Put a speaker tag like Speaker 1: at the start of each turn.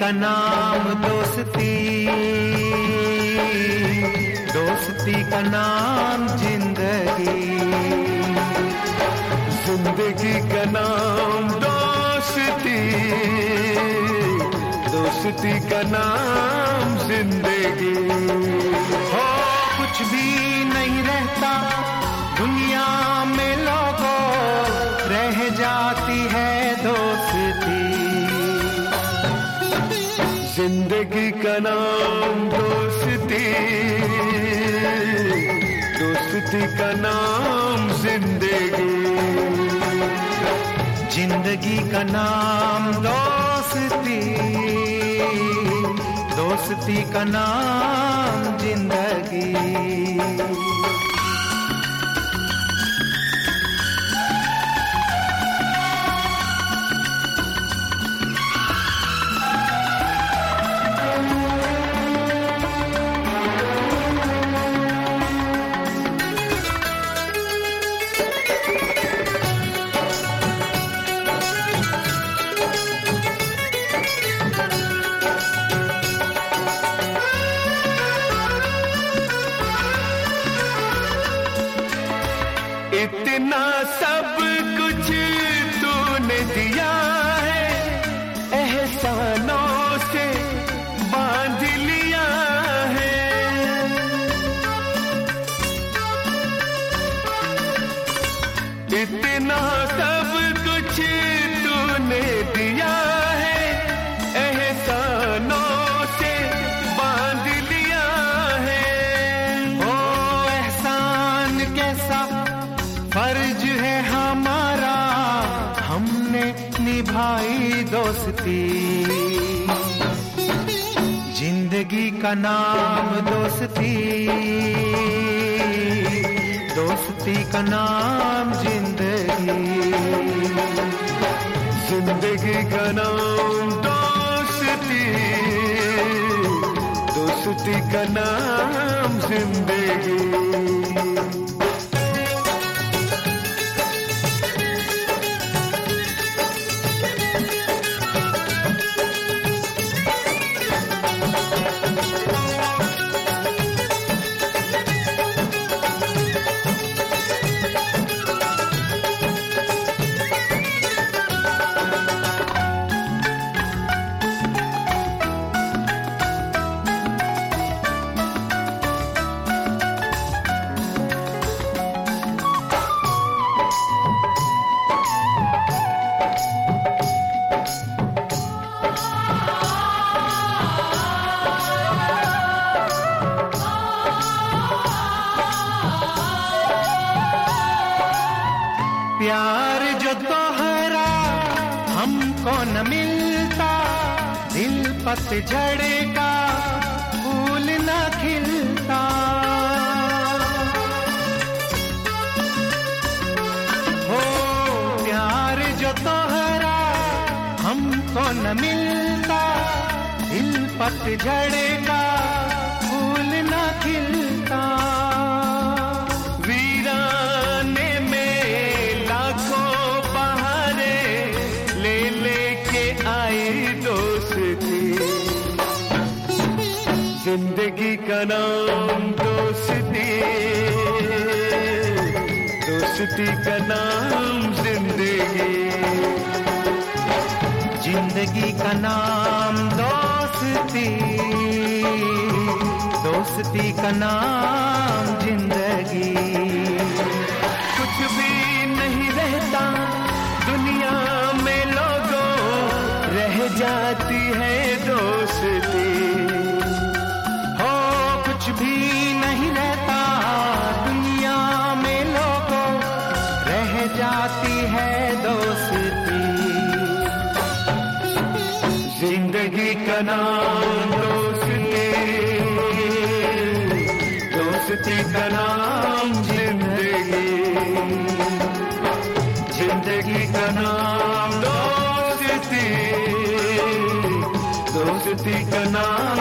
Speaker 1: का नाम दोस्ती। दोस्ती का नाम ज़िंदगी।
Speaker 2: ज़िंदगी का नाम दोस्ती। दोस्ती का नाम ज़िंदगी।
Speaker 1: हो कुछ भी नहीं रहता।
Speaker 2: ज़िंदगी का नाम दोस्ती। दोस्ती का नाम ज़िंदगी।
Speaker 1: ज़िंदगी का नाम दोस्ती। दोस्ती का नाम ज़िंदगी।
Speaker 2: इतना सब कुछ तूने दिया है। एहसानों से बाँध लिया है। इतना
Speaker 1: दोस्ती। ज़िंदगी का नाम दोस्ती। दोस्ती का नाम ज़िंदगी।
Speaker 2: ज़िंदगी का नाम दोस्ती। दोस्ती का नाम ज़िंदगी।
Speaker 1: हमको न मिलता, दिल पतझड़ का फूल न खिलता। हो प्यार जो तोहरा, हमको न मिलता, दिल पतझड़ का
Speaker 2: ज़िंदगी का नाम दोस्ती। दोस्ती का नाम ज़िंदगी।
Speaker 1: ज़िंदगी का नाम दोस्ती। दोस्ती का नाम ज़िंदगी।
Speaker 2: कुछ भी नहीं रहता दुनिया में लोगों रह जाती है दोस्ती।
Speaker 1: जाती है दोस्ती।
Speaker 2: ज़िंदगी का नाम दोस्ती। दोस्ती का नाम ज़िंदगी। ज़िंदगी का नाम दोस्ती। दोस्ती का नाम